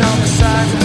on the side.